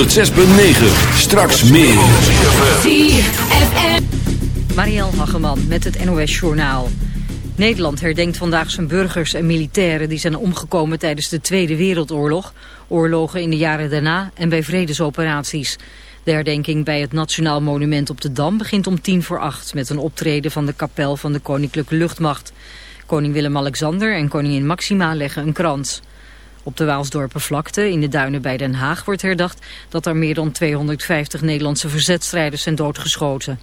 106.9. Straks meer. Marielle Hageman met het NOS Journaal. Nederland herdenkt vandaag zijn burgers en militairen die zijn omgekomen tijdens de Tweede Wereldoorlog, oorlogen in de jaren daarna en bij vredesoperaties. De herdenking bij het Nationaal Monument op de Dam begint om tien voor acht met een optreden van de kapel van de Koninklijke Luchtmacht. Koning Willem-Alexander en koningin Maxima leggen een krans. Op de Waalsdorpenvlakte in de duinen bij Den Haag wordt herdacht dat er meer dan 250 Nederlandse verzetstrijders zijn doodgeschoten.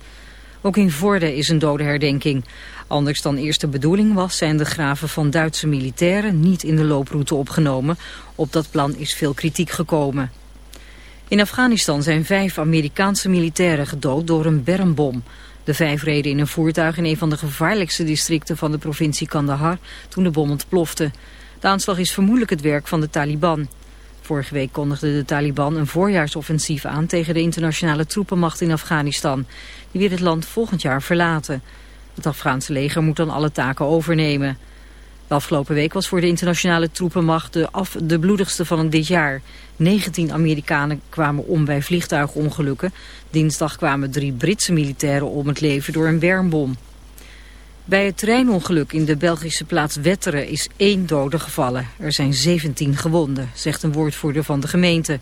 Ook in Vorden is een dodenherdenking. Anders dan eerst de bedoeling was zijn de graven van Duitse militairen niet in de looproute opgenomen. Op dat plan is veel kritiek gekomen. In Afghanistan zijn vijf Amerikaanse militairen gedood door een bermbom. De vijf reden in een voertuig in een van de gevaarlijkste districten van de provincie Kandahar toen de bom ontplofte. De aanslag is vermoedelijk het werk van de Taliban. Vorige week kondigde de Taliban een voorjaarsoffensief aan tegen de internationale troepenmacht in Afghanistan. Die weer het land volgend jaar verlaten. Het Afghaanse leger moet dan alle taken overnemen. De afgelopen week was voor de internationale troepenmacht de, af, de bloedigste van dit jaar. 19 Amerikanen kwamen om bij vliegtuigongelukken. Dinsdag kwamen drie Britse militairen om het leven door een bermbom. Bij het treinongeluk in de Belgische plaats Wetteren is één dode gevallen. Er zijn 17 gewonden, zegt een woordvoerder van de gemeente.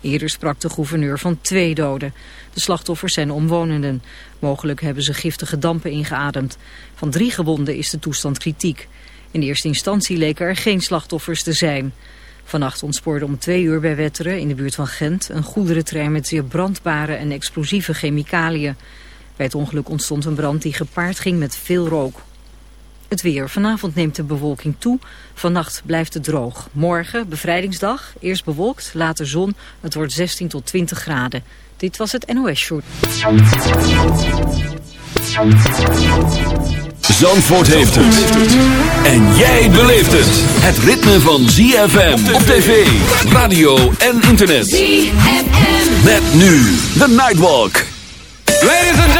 Eerder sprak de gouverneur van twee doden. De slachtoffers zijn omwonenden. Mogelijk hebben ze giftige dampen ingeademd. Van drie gewonden is de toestand kritiek. In eerste instantie leken er geen slachtoffers te zijn. Vannacht ontspoorde om twee uur bij Wetteren in de buurt van Gent... een goederentrein met zeer brandbare en explosieve chemicaliën. Bij het ongeluk ontstond een brand die gepaard ging met veel rook. Het weer. Vanavond neemt de bewolking toe. Vannacht blijft het droog. Morgen, bevrijdingsdag, eerst bewolkt, later zon. Het wordt 16 tot 20 graden. Dit was het NOS Short. Zandvoort heeft het. En jij beleeft het. Het ritme van ZFM op tv, radio en internet. ZFM. Met nu de Nightwalk. Ladies and gentlemen.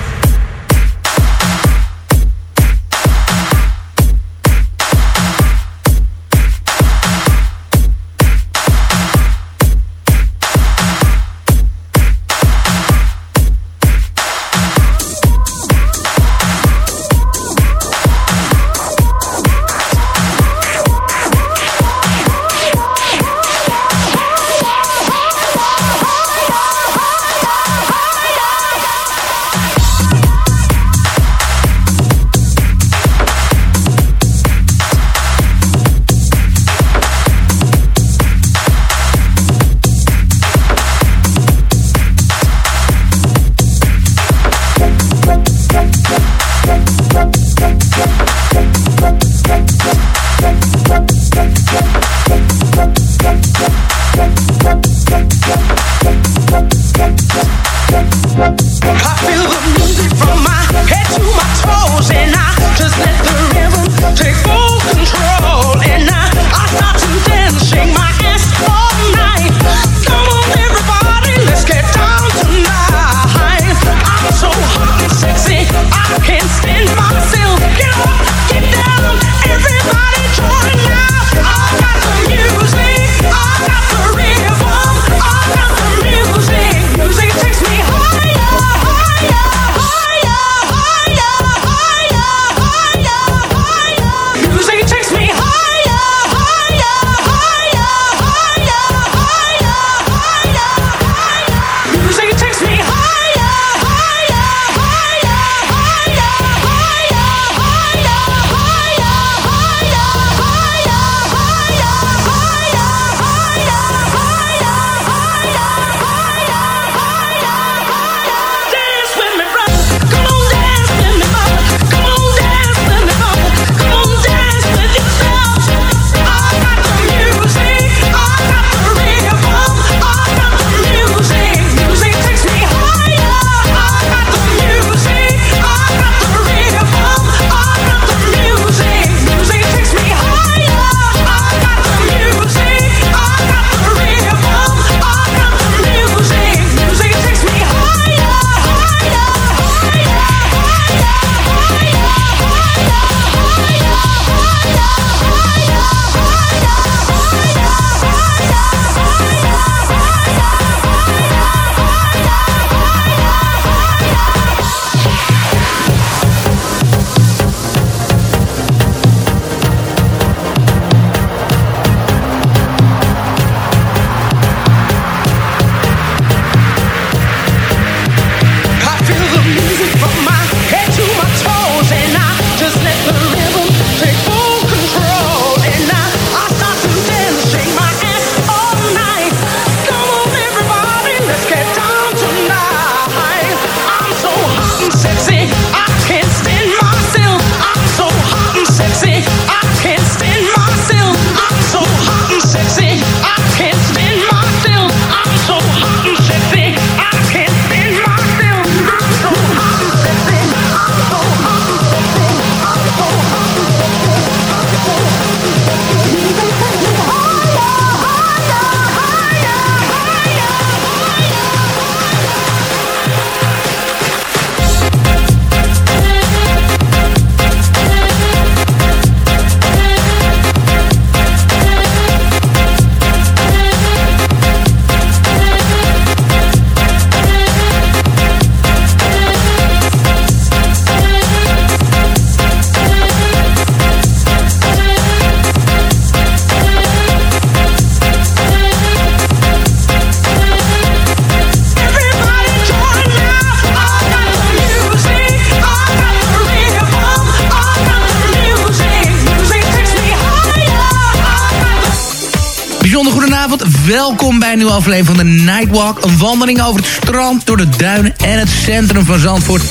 Goedenavond, welkom bij een nieuwe aflevering van de Nightwalk. Een wandeling over het strand, door de duinen en het centrum van Zandvoort.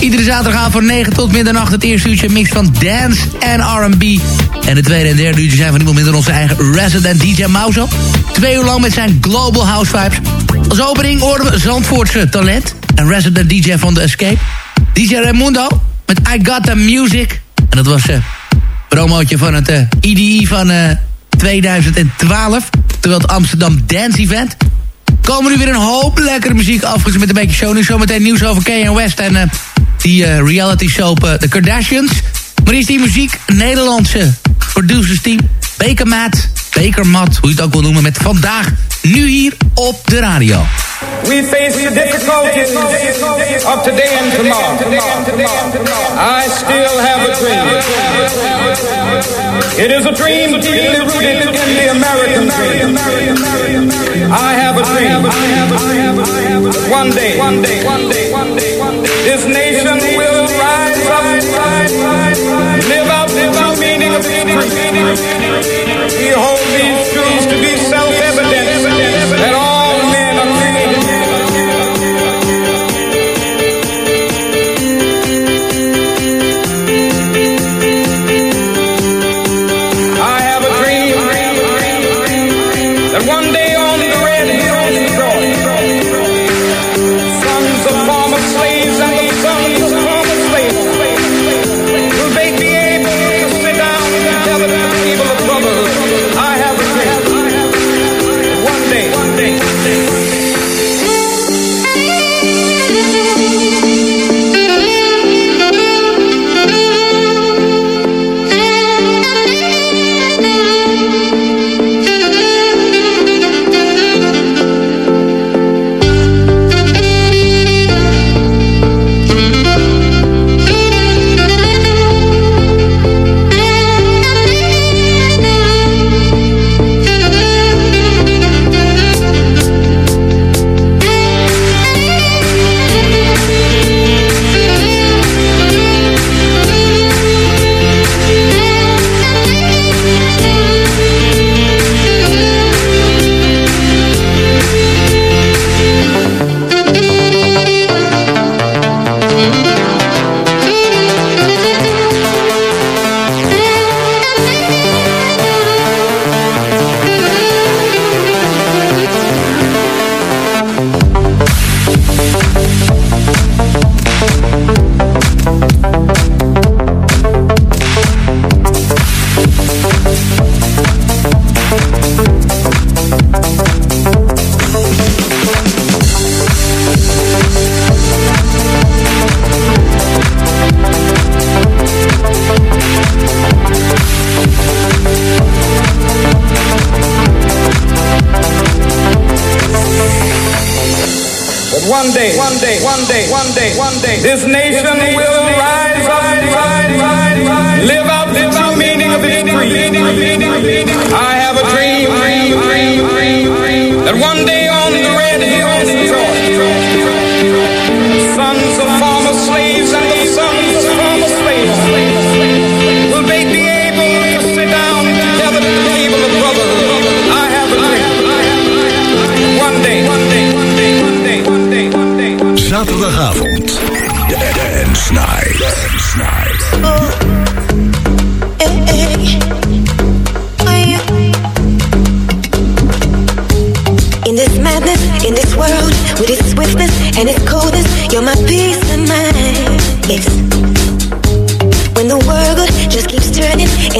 Iedere zaterdag van 9 tot middernacht het eerste uurtje mix van dance en R&B. En de tweede en derde uurtje zijn van niemand minder onze eigen resident DJ Mauzo. Twee uur lang met zijn Global House Vibes. Als opening horen we Zandvoortse talent en resident DJ van The Escape. DJ Raimundo met I Got The Music. En dat was een uh, promootje van het uh, eh, IDI van... Uh, 2012. Terwijl het Amsterdam Dance Event. Komen nu weer een hoop lekkere muziek afgezet met een beetje show. Nu zometeen nieuws over Kanye West en uh, die uh, reality soap uh, The Kardashians. Maar is die muziek Nederlandse producers team. Baker Matt, hoe je het ook wil noemen. Met vandaag, nu hier op de radio. We face the difficulties of today and tomorrow. I still have a dream. It is a dream deeply rooted in the American dream. I have a dream. One day, one day, one day, one day, one day, this nation will rise up, live out the meaning of creed. We hold these truths to be self-evident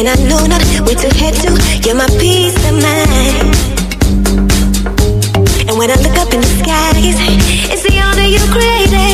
I know not where to head to, you're my peace of mind. And when I look up in the skies, it's the honor you created,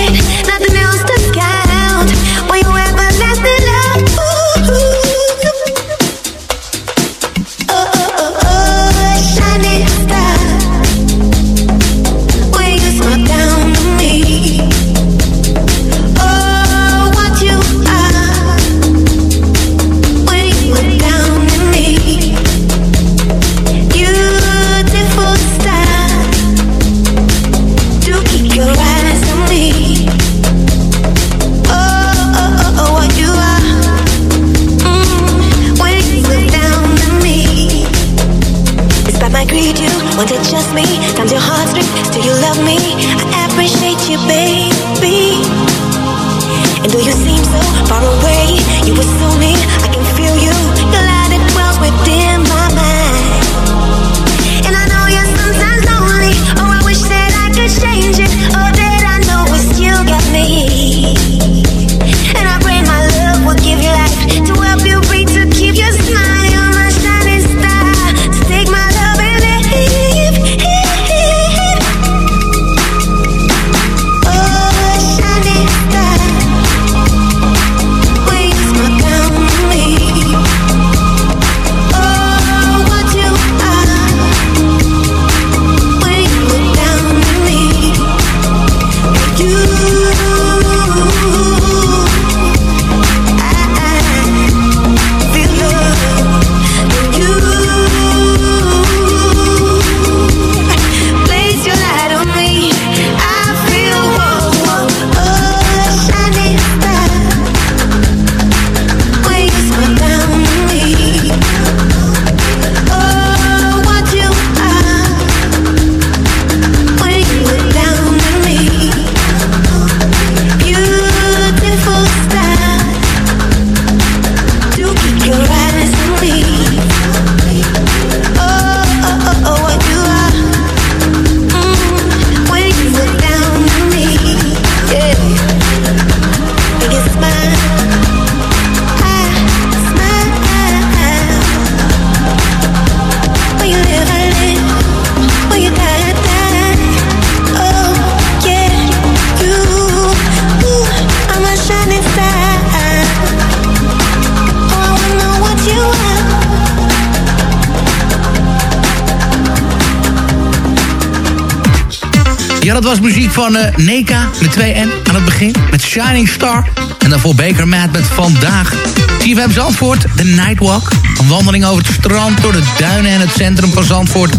Dat was muziek van eh, Neka met 2N aan het begin. Met Shining Star. En daarvoor Baker Matt met Vandaag. CFM Zandvoort, The Nightwalk. Een wandeling over het strand, door de duinen en het centrum van Zandvoort.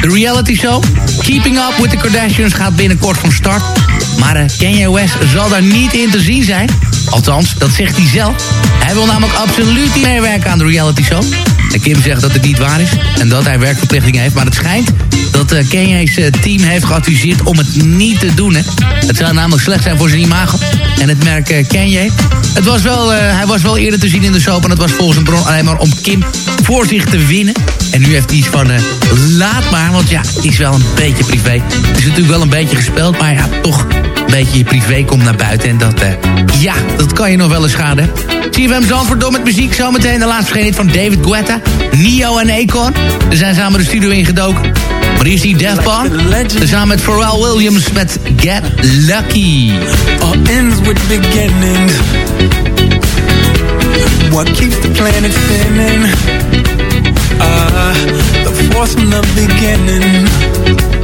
De reality show Keeping Up with the Kardashians gaat binnenkort van start. Maar uh, Kanye West zal daar niet in te zien zijn. Althans, dat zegt hij zelf. Hij wil namelijk absoluut niet meewerken aan de reality show. En Kim zegt dat het niet waar is en dat hij werkverplichtingen heeft. Maar het schijnt dat uh, Kanye's uh, team heeft geadviseerd om het niet te doen. Hè. Het zou namelijk slecht zijn voor zijn imago. En het merk uh. Het was wel, hij was wel eerder te zien in de soap. En het was volgens een bron alleen maar om Kim voor zich te winnen. En nu heeft hij iets van, laat maar. Want ja, het is wel een beetje privé. Het is natuurlijk wel een beetje gespeeld. Maar ja, toch een beetje je privé komt naar buiten. En dat, ja, dat kan je nog wel eens schaden. CFM Zandvoort door met muziek. Zometeen de laatste verschenen van David Guetta, Nio en Akon. Ze zijn samen de studio ingedoken. Maar hier is die Def Punk. Samen met Pharrell Williams met Get Lucky. All ends with beginnings. What keeps the planet spinning? Uh, the force from the beginning.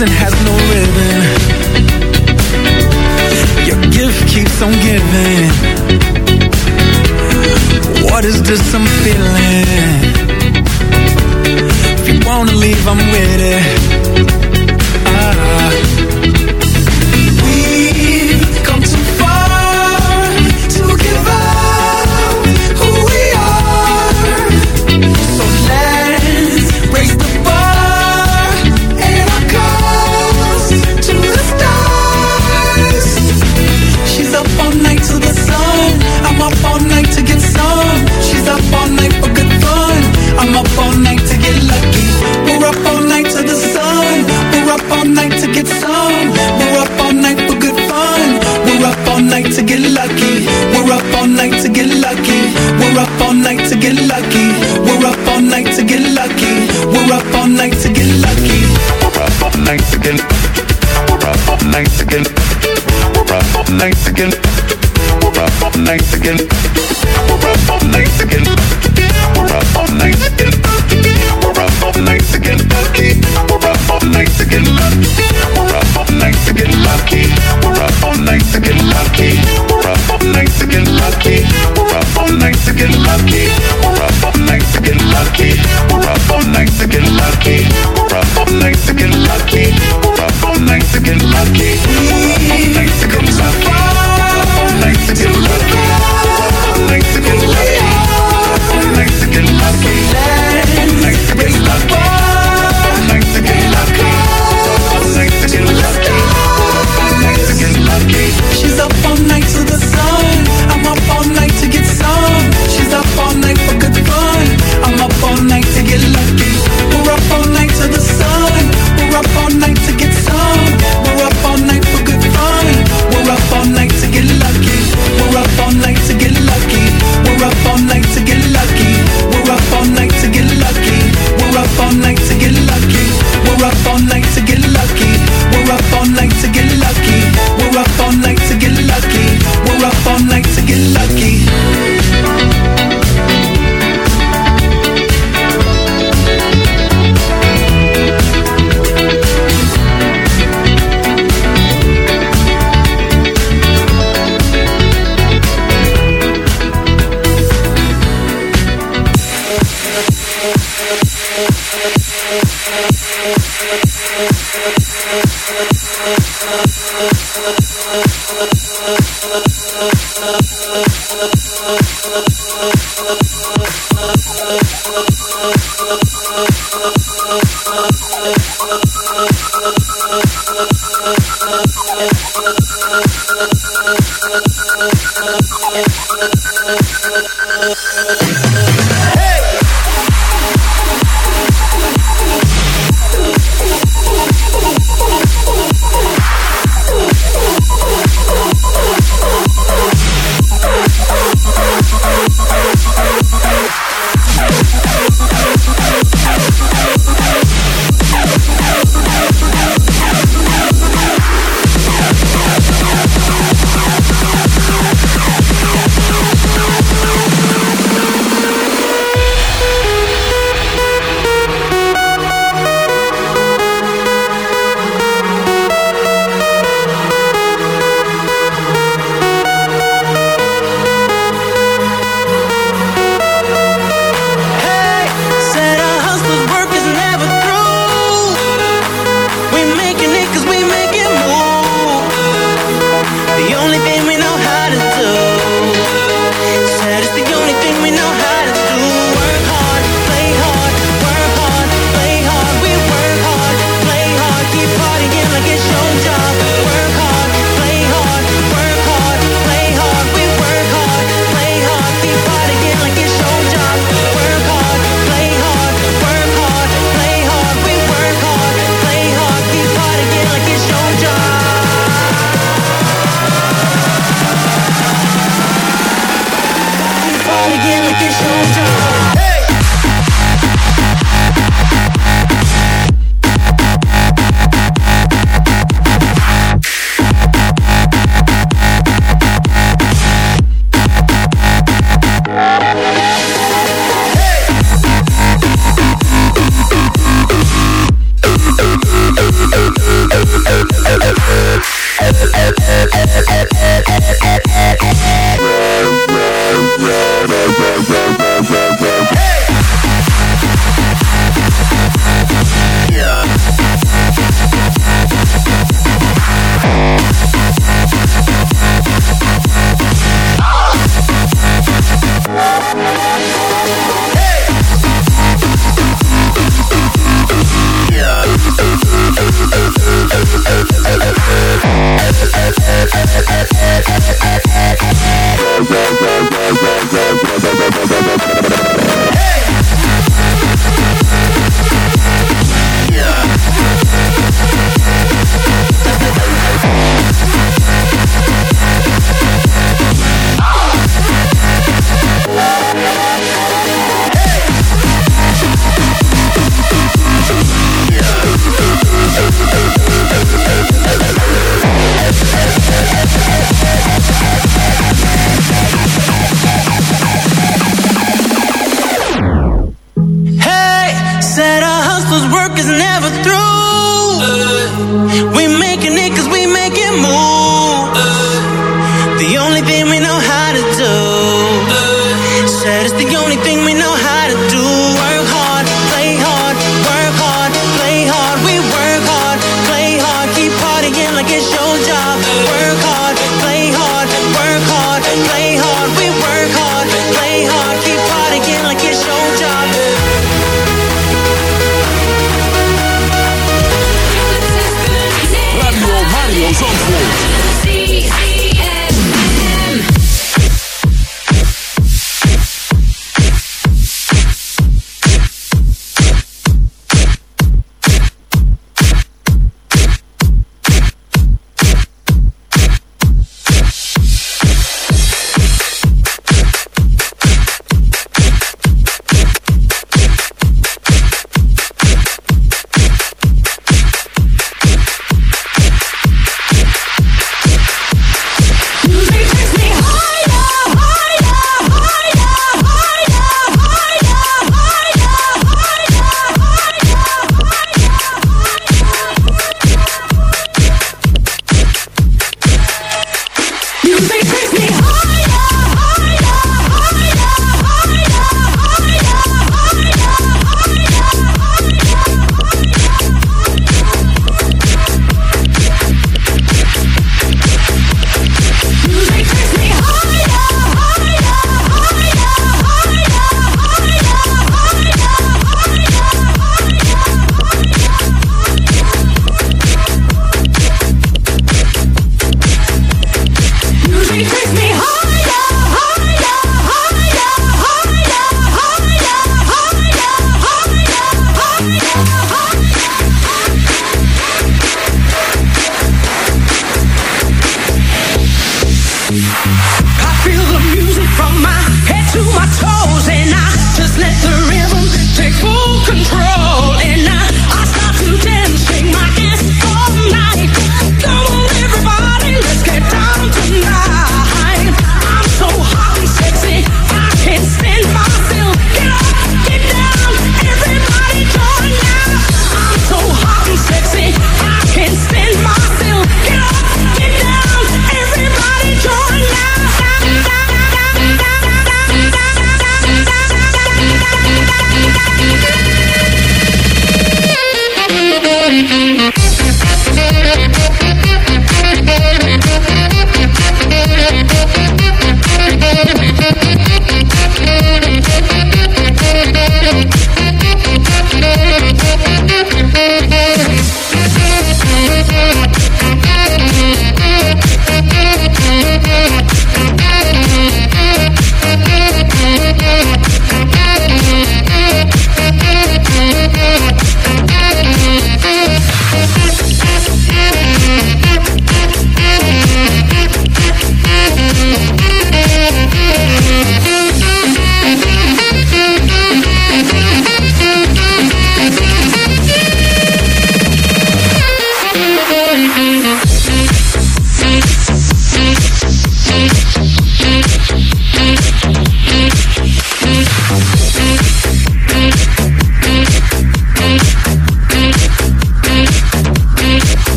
and has no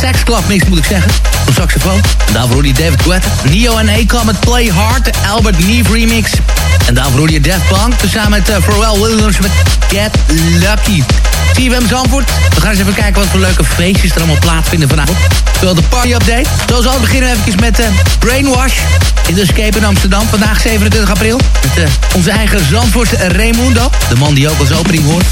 Sex Club mix moet ik zeggen. Op saxofoon. En daarvoor hoorde je David Guetta. Neo en A met Play Hard. De Albert Neve remix. En daarvoor hoorde je Daft Punk. Samen met uh, Pharrell Williams met Get Lucky. CFM Zandvoort. We gaan eens even kijken wat voor leuke feestjes er allemaal plaatsvinden vanavond. Terwijl de party update. Zoals altijd beginnen we even met uh, Brainwash. In de Escape in Amsterdam. Vandaag 27 april. Met uh, onze eigen Zandvoortse Raimundo. De man die ook als opening hoort.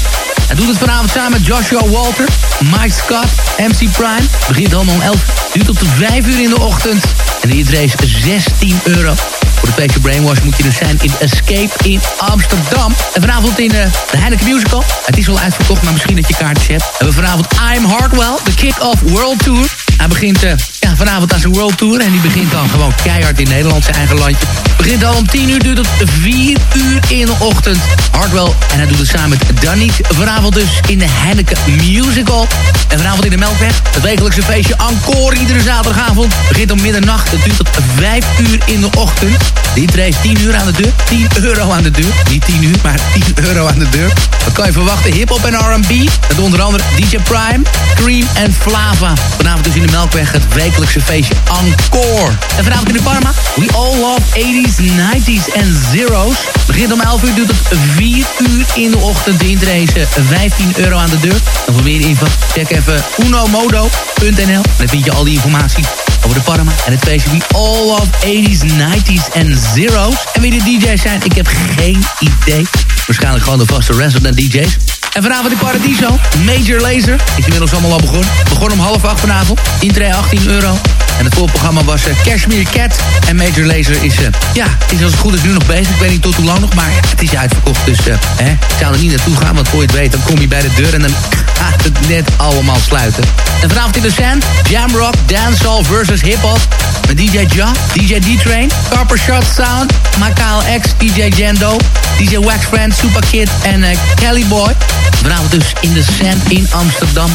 Hij doet het vanavond samen met Joshua Walter, Mike Scott, MC Prime. Begint allemaal om 11 uur tot 5 uur in de ochtend. En de race 16 euro. Voor het feestje Brainwash moet je dus zijn in Escape in Amsterdam. En vanavond in uh, de Heineken Musical. Het is al uitverkocht, maar misschien dat je kaartjes hebt. We hebben vanavond I'm Hardwell, de Kick-Off World Tour. Hij begint ja, vanavond aan zijn World Tour. En die begint dan gewoon keihard in Nederland, zijn eigen landje. Begint al om 10 uur, duurt tot 4 uur in de ochtend. Hardwell. En hij doet het samen met Danique. Vanavond dus in de Heineken Musical. En vanavond in de Melkweg. Het wekelijkse feestje Encore iedere zaterdagavond. Begint om middernacht. Duurt tot 5 uur in de ochtend. Die is 10 uur aan de deur. 10 euro aan de deur. Niet 10 uur, maar 10 euro aan de deur. Wat kan je verwachten? Hip-hop en RB. Met onder andere DJ Prime, Cream en Flava. Vanavond dus in de Melkweg het wekelijkse feestje Encore. En vanavond in de Parma. We all love 80s, 90s en zeros. Begint om 11 uur, duurt tot 4 uur in de ochtend. De intrace 15 euro aan de deur. En voor meer info, check even unomodo.nl. Dan vind je al die informatie over de Parma en het feestje We All of 80s, 90s en Zero's. En wie de DJ's zijn, ik heb geen idee. Waarschijnlijk gewoon de vaste resident DJ's. En vanavond in Paradiso, Major Laser. Is inmiddels allemaal al begonnen. Begon om half acht vanavond. Intree 18 euro. En het voorprogramma was uh, Cashmere Cat. En Major Laser is, uh, ja, is als het goed is nu nog bezig. Ik weet niet tot hoe lang nog, maar het is uitverkocht. Dus uh, hè, ik zou er niet naartoe gaan, want het weet, dan kom je bij de deur en dan gaat het net allemaal sluiten. En vanavond in de Sand, Jamrock, Dancehall versus Hip Hop. Met DJ Ja, DJ D-Train, Carper Shot Sound, Makaal X, DJ Jendo, DJ Wax Friend, Super Kid en Kelly Boy. Vanavond dus in de Sand in Amsterdam.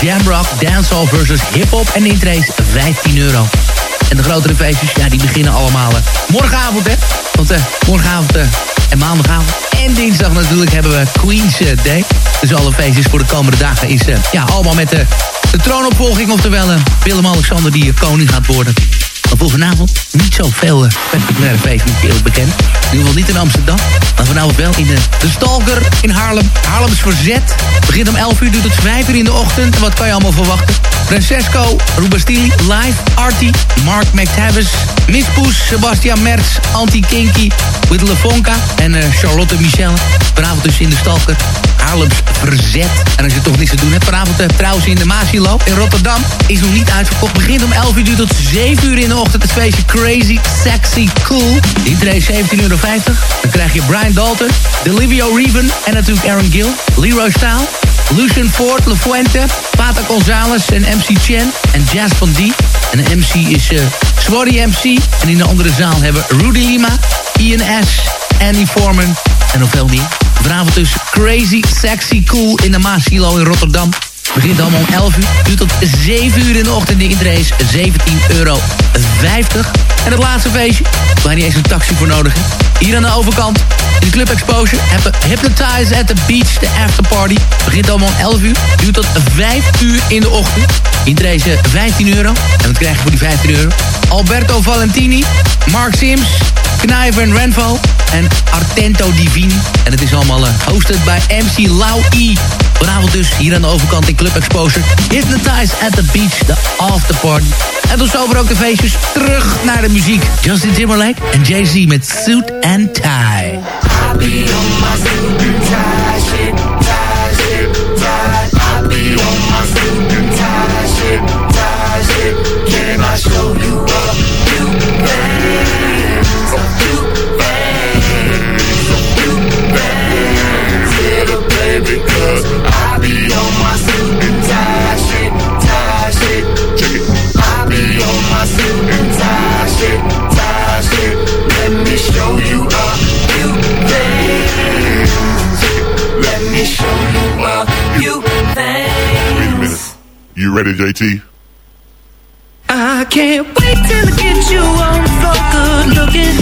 Jamrock, Dancehall versus Hip Hop en intrace 15 euro. En de grotere feestjes, ja, die beginnen allemaal uh, morgenavond, hè. Want uh, morgenavond uh, en maandagavond en dinsdag natuurlijk hebben we Queen's Day. Dus alle feestjes voor de komende dagen is ja, allemaal met de troonopvolging. Oftewel Willem-Alexander die koning gaat worden. Voor vanavond niet zoveel uh, spectaculaire feesten, moet ik eerlijk bekennen. In ieder geval niet in Amsterdam. Maar vanavond wel in de, de Stalker in Haarlem. Haarlems Verzet. Begint om 11 uur, duurt tot 5 uur in de ochtend. En wat kan je allemaal verwachten? Francesco, Rubastili, Live, Artie, Mark McTavish, Miss Poes, Sebastian Merz, Anti-Kinky, Whittle Fonka en uh, Charlotte Michelle. Vanavond dus in de Stalker. Haarlems Verzet. En als je toch niks te doen hebt, vanavond uh, trouwens in de Maasilo in Rotterdam. Is nog niet uitverkocht. Begint om 11 uur, duurt tot 7 uur in de ochtend. Het feestje Crazy, Sexy, Cool. Die 17,50 euro. Dan krijg je Brian Dalton, Delivio Reven en natuurlijk Aaron Gill. Leroy Staal, Lucian Ford, La Fuente, Pata Gonzalez en MC Chen en Jazz van D. En de MC is uh, Swarty MC. En in de andere zaal hebben Rudy Lima, Ian S, Andy Foreman en nog veel meer. Vanavond dus Crazy, Sexy, Cool in de Maasilo in Rotterdam. Begint allemaal om 11 uur. Duurt tot 7 uur in de ochtend de intrace. 17,50 euro. En het laatste feestje, waar niet eens een taxi voor nodig is. Hier aan de overkant, in de Club Exposure, hebben Hypnotize at the Beach, de afterparty. Begint allemaal om 11 uur. Duurt tot 5 uur in de ochtend. Intrace 15 euro. En wat krijg je voor die 15 euro? Alberto Valentini, Mark Sims, Knijver en Renvo en Artento Divini. En het is allemaal uh, hosted bij MC Lau. Vanavond dus hier aan de overkant in Club Exposure. Hypnotize at the Beach, de afterparty. En tot zover ook de feestjes. Terug naar de muziek. Justin Timberlake en Jay-Z met Suit and Tie. I be on my suit Ready, JT? I can't wait till I get you on good looking.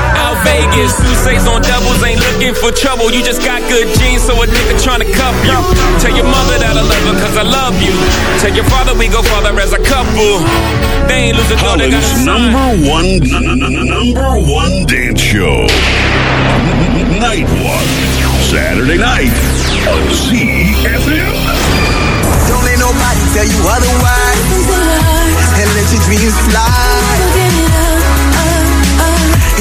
Out Vegas, Sousa's on doubles, ain't looking for trouble. You just got good genes, so a nigga tryna cuff you. Tell your mother that I love her, cause I love you. Tell your father we go father as a couple. They ain't losing though, they got a Holland's son. number one, n- n- n- number one dance show. Nightwalk. Saturday night on CFM. Don't let nobody tell you otherwise. And let your dreams fly.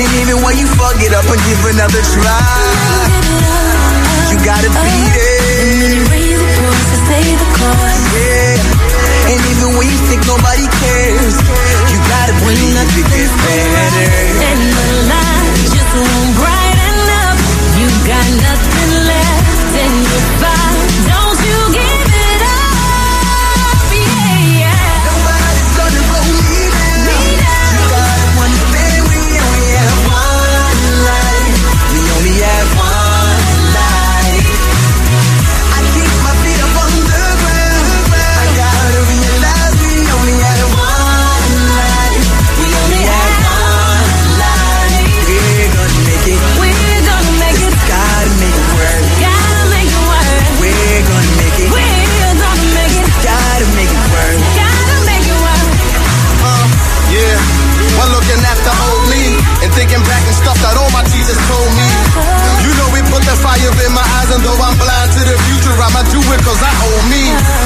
And even when you fuck it up and give another try, you gotta beat it. Yeah. And even when you think nobody cares, you gotta believe it gets better. And the light just won't brighten up. You got nothing and though I'm blind to the future, I'ma do it cause I owe me.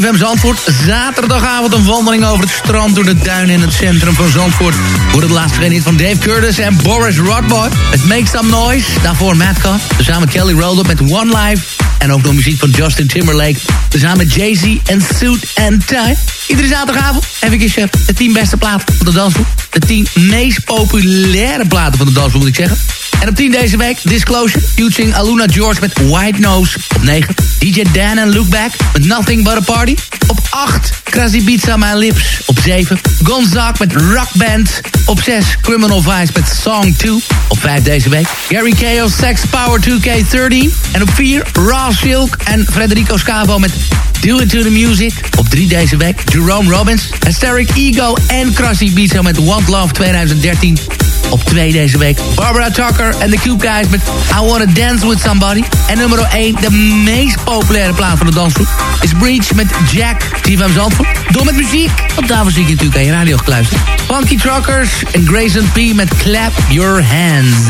CFM Zandvoort. Zaterdagavond een wandeling over het strand door de duinen in het centrum van Zandvoort. Voor het laatste hit van Dave Curtis en Boris Rodboy. Het Make Some Noise. Daarvoor Madcon. Samen Kelly Rowland met One Life. En ook nog muziek van Justin Timberlake. Samen met Jay-Z en Suit and Tie. Iedere zaterdagavond heb ik eens de 10 beste platen van de dansgroep. De 10 meest populaire platen van de dansgroep moet ik zeggen. En op 10 deze week, Disclosure, featuring Aluna George met White Nose. Op 9, DJ Dan en Look Back met Nothing But A Party. Op 8, Krasi Pizza My Lips. Op 7, Gonzak met Rock Band. Op 6, Criminal Vice met Song 2. Op 5 deze week, Gary Chaos Sex Power 2K13. En op 4, Raw Silk en Federico Scavo met Do It To The Music. Op 3 deze week, Jerome Robbins, Hysteric Ego en Krusty Pizza met Want Love 2013. Op 2 deze week, Barbara Tucker en The Cube Guys met I Wanna Dance With Somebody. En nummer 1, de meest populaire plaat van de dansgroep, is Breach met Jack, TVM Zandvoort. Door met muziek, want daarvoor zie je natuurlijk aan je radio gekluisterd. Funky Truckers en Grayson P met Clap Your Hands.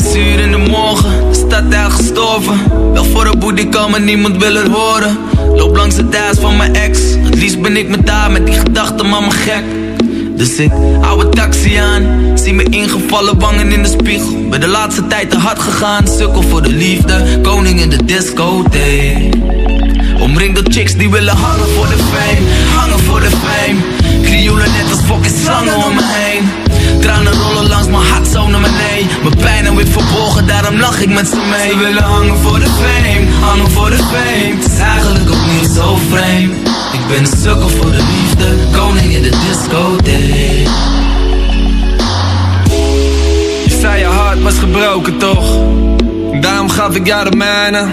Zes uur in de morgen, de stad daar gestorven. Wel voor de boete kan maar niemand wil het horen. Loop langs de thuis van mijn ex. Het liefst ben ik met daar met die gedachten, man, me gek. Dus ik hou een taxi aan. Zie me ingevallen wangen in de spiegel. Ben de laatste tijd te hard gegaan. Sukkel voor de liefde, koning in de discotheek. Omringd door chicks die willen hangen voor de fame. Hangen voor de fame. Krioelen net als fucking slangen om me heen. Tranen mijn hart zo naar beneden. Mijn pijn en wit verborgen, daarom lach ik met ze mee. Ze willen hangen voor de fame, hangen voor de fame. Het is eigenlijk ook niet zo vreemd. Ik ben een sukkel voor de liefde, koning in de discotheek. Je zei je hart was gebroken toch? Daarom gaf ik jou de mijne.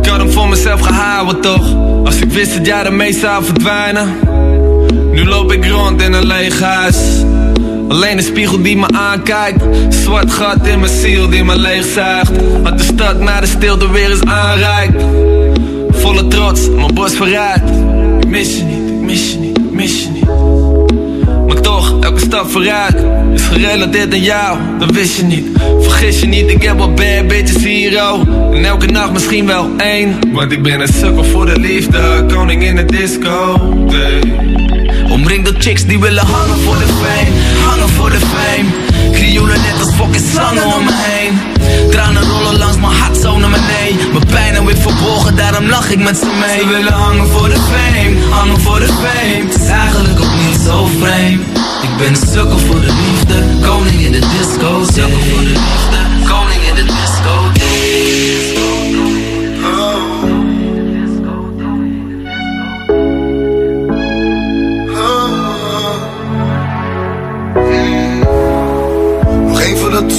Ik had hem voor mezelf gehouden toch? Als ik wist dat jij ermee zou verdwijnen. Nu loop ik rond in een leeg huis. Alleen de spiegel die me aankijkt. Zwart gat in mijn ziel die me leegzuigt. Wat de stad naar de stilte weer eens aanreikt. Volle trots, mijn borst vooruit. Ik mis je niet, ik mis je niet, ik mis je niet. stap vooruit is gerelateerd aan jou, dat wist je niet. Vergis je niet, ik heb wat bad bitches hier. En elke nacht misschien wel één. Want ik ben een sukkel voor de liefde, koning in de disco. Omringd door chicks die willen hangen voor de fame, voor de fame. Krioelen net als fucking zangen om me heen. Tranen rollen langs mijn hart zo naar beneden. Mijn pijn en verborgen, daarom lach ik met ze mee. Ze willen hangen voor de fame, hangen voor de fame. Het is eigenlijk ook niet zo vreemd. Ik ben een sukkel voor de liefde, koning in de disco. Sukkel voor de liefde, koning in de disco.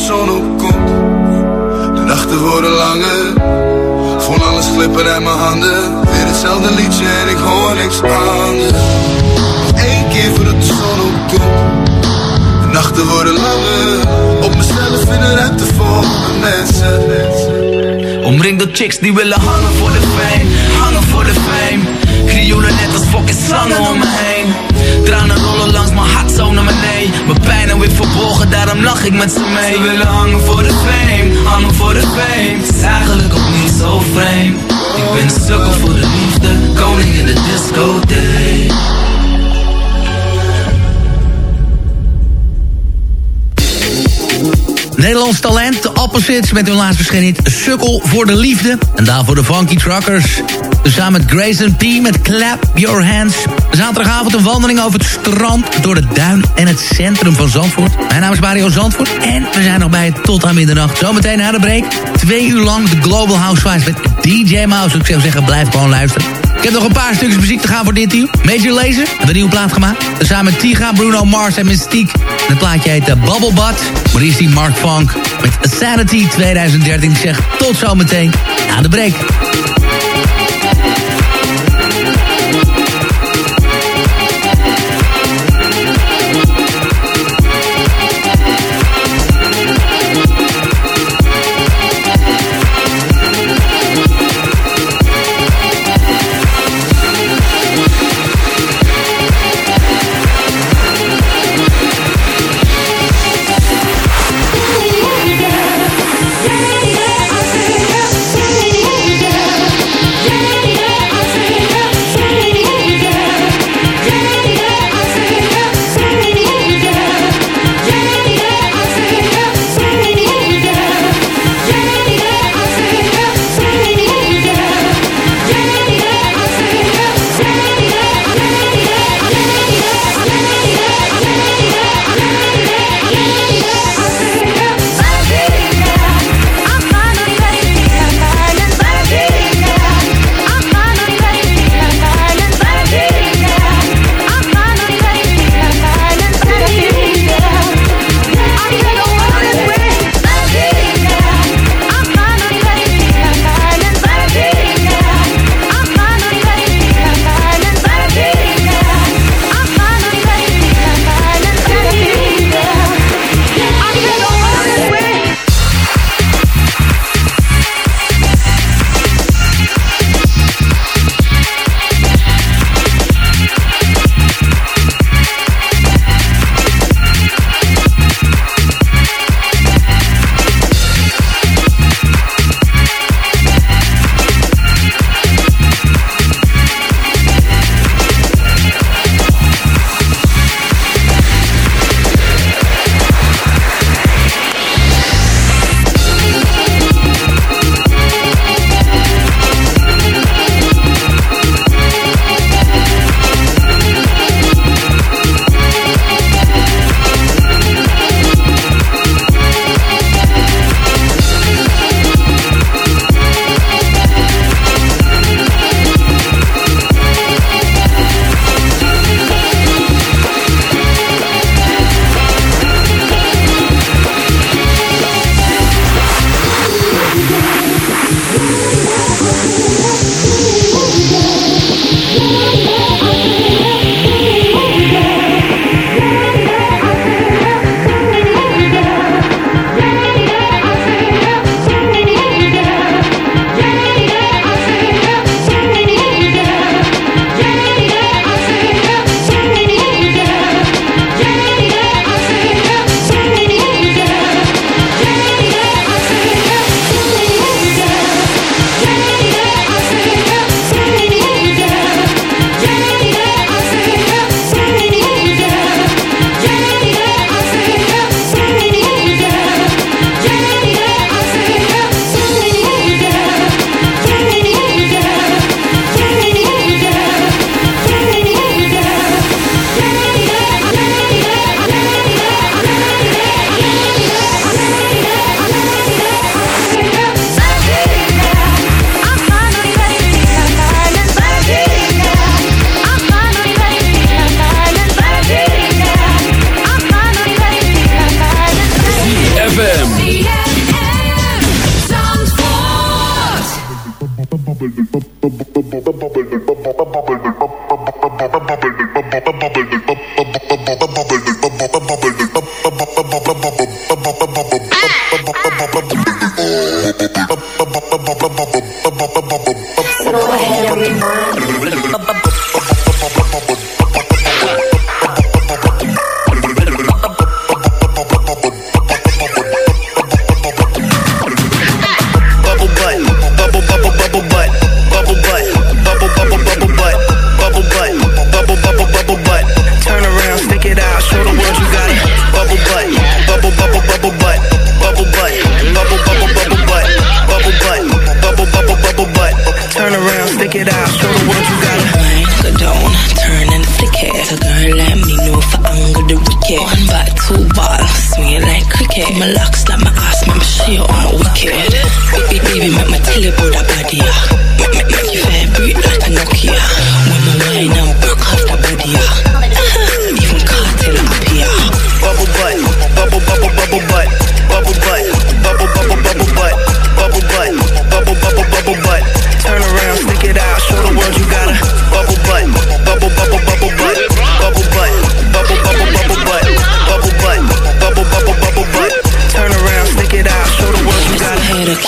De nachten worden langer. Voel alles glippen uit mijn handen. Weer hetzelfde liedje en ik hoor niks anders. Één keer voordat de zon opkomt. De nachten worden langer. Op mezelf in de ruimte voor de mensen. Omringd door chicks die willen hangen voor de fame, hangen voor de fame. Krioelen net als fucking slangen om me heen. Tranen rollen langs mijn hart zo naar beneden. Mijn pijn en weer verborgen, daarom lach ik met ze mee. Ze willen hangen voor de fame, hangen voor de fame. Het is eigenlijk ook niet zo vreemd. Ik ben een sukkel voor de liefde, koning in de discotheek. Nederlands talent, de Opposites met hun laatste verschenen Sukkel voor de Liefde. En daarvoor de Funky Truckers. Samen met Grayson P. met Clap Your Hands. Zaterdagavond een wandeling over het strand, door de duin en het centrum van Zandvoort. Mijn naam is Mario Zandvoort en we zijn nog bij het tot aan middernacht. Zometeen na de break, twee uur lang de Global Housewives met DJ Mouse. Ik zou zeggen, blijf gewoon luisteren. Ik heb nog een paar stukjes muziek te gaan voor dit uur. Major Lazer heeft een nieuwe plaat gemaakt. Samen met Tiga, Bruno Mars en Mystique. Het plaatje heet uh, Bubble Butt. Maar is die Mark Funk met Sanity 2013. Ik zeg tot zometeen na de break.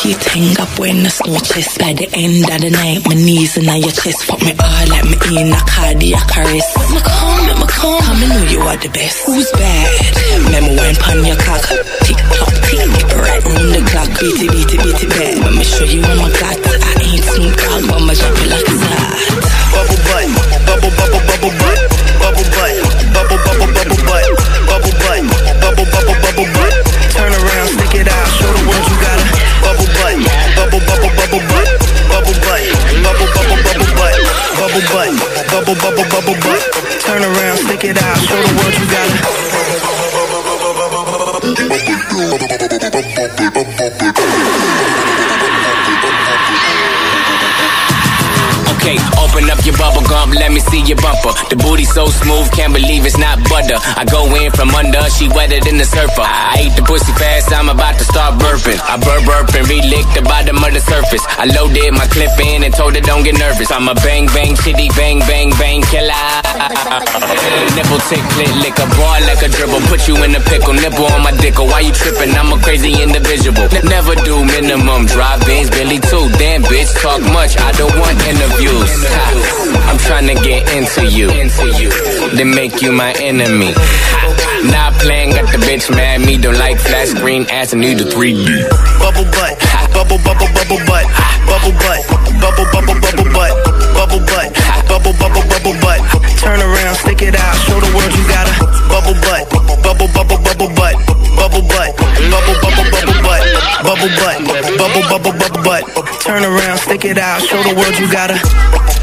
Cute hang up when the snow chest By the end of the night, my knees in your chest Fuck me all like me in a cardiac arrest. Make me come, make me come Come and know you are the best. Who's bad? Memo wine pan your cock Tick tock, tick, right round the clock. Beat it, beat it, beat it bad Let me show you what my got I ain't Snoop Dogg, but my drop like that bubble butt, bubble bubble bubble butt, bubble bubble bubble butt. Turn around, stick it out, show the world you got a bubble gum, let me see your bumper. The booty so smooth, can't believe it's not butter. I go in from under, she wetter than the surfer. I ate the pussy fast, I'm about to start burping. I burp burp and relick the bottom of the surface. I loaded my clip in and told her don't get nervous. I'm a bang bang shitty bang bang bang killer. Nipple tick click lick a ball like a dribble. Put you in a pickle, nipple on my dick. Why you tripping? I'm a crazy individual. N- never do minimum drive bins, Billy too. Damn bitch, talk much. I don't want interviews. I'm trying to get into you, then make you my enemy. Not playing, got the bitch mad. Me don't like flat screen ass and need a 3D. bubble butt, bubble bubble bubble butt, bubble butt, bubble bubble bubble butt, bubble butt, bubble bubble bubble butt. Turn around, stick it out, show the world you got a bubble butt, bubble bubble bubble butt, bubble butt, bubble bubble bubble butt, bubble butt, bubble bubble bubble butt. Turn around, stick it out, show the world you got a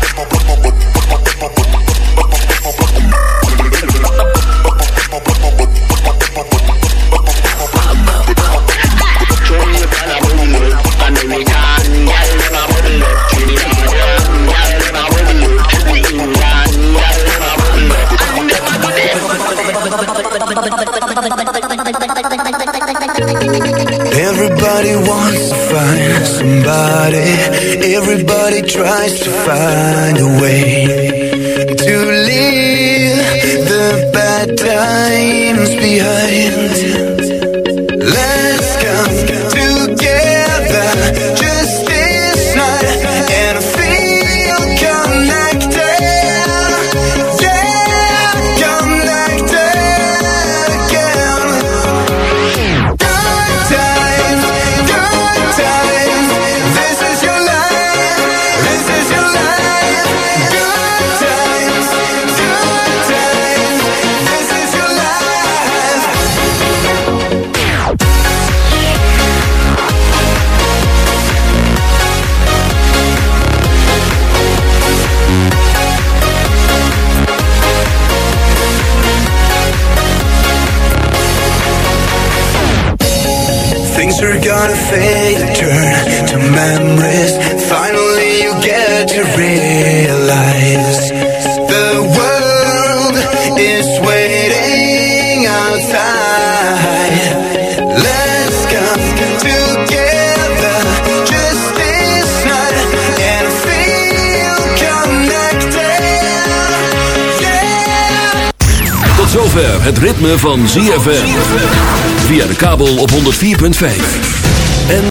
op 104.5.